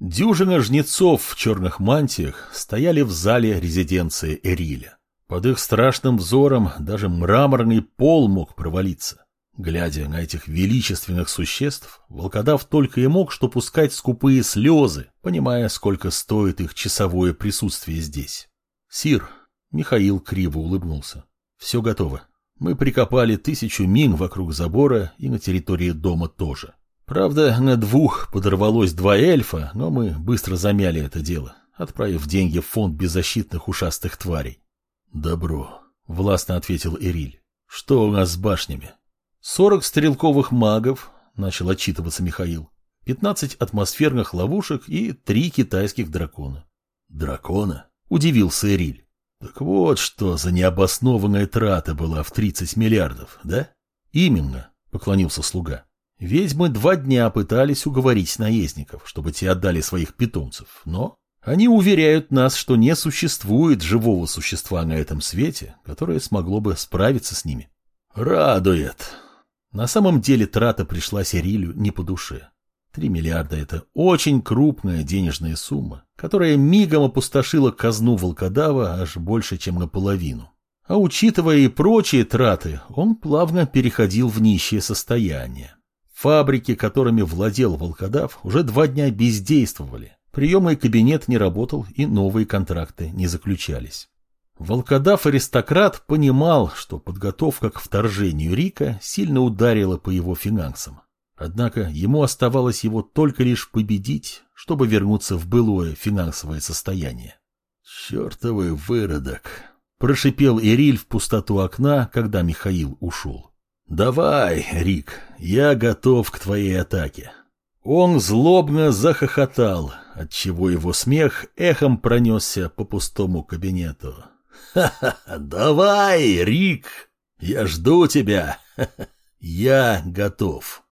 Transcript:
Дюжина жнецов в черных мантиях стояли в зале резиденции Эриля. Под их страшным взором даже мраморный пол мог провалиться. Глядя на этих величественных существ, волкодав только и мог что пускать скупые слезы, понимая, сколько стоит их часовое присутствие здесь. «Сир», — Михаил криво улыбнулся, — «все готово. Мы прикопали тысячу мин вокруг забора и на территории дома тоже. Правда, на двух подорвалось два эльфа, но мы быстро замяли это дело, отправив деньги в фонд беззащитных ушастых тварей. «Добро», — властно ответил Эриль. «Что у нас с башнями?» «Сорок стрелковых магов», — начал отчитываться Михаил. «Пятнадцать атмосферных ловушек и три китайских дракона». «Дракона?» — удивился Эриль. «Так вот что за необоснованная трата была в тридцать миллиардов, да?» «Именно», — поклонился слуга. «Ведьмы два дня пытались уговорить наездников, чтобы те отдали своих питомцев, но они уверяют нас, что не существует живого существа на этом свете, которое смогло бы справиться с ними. Радует. На самом деле трата пришла Серилю не по душе. Три миллиарда – это очень крупная денежная сумма, которая мигом опустошила казну волкодава аж больше, чем наполовину. А учитывая и прочие траты, он плавно переходил в нищее состояние. Фабрики, которыми владел волкодав, уже два дня бездействовали, Приемный кабинет не работал и новые контракты не заключались. Волкодав-аристократ понимал, что подготовка к вторжению Рика сильно ударила по его финансам. Однако ему оставалось его только лишь победить, чтобы вернуться в былое финансовое состояние. «Чертовый выродок!» – прошипел Ириль в пустоту окна, когда Михаил ушел. «Давай, Рик, я готов к твоей атаке». Он злобно захохотал, отчего его смех эхом пронесся по пустому кабинету. «Ха-ха! Давай, Рик! Я жду тебя! Я готов!»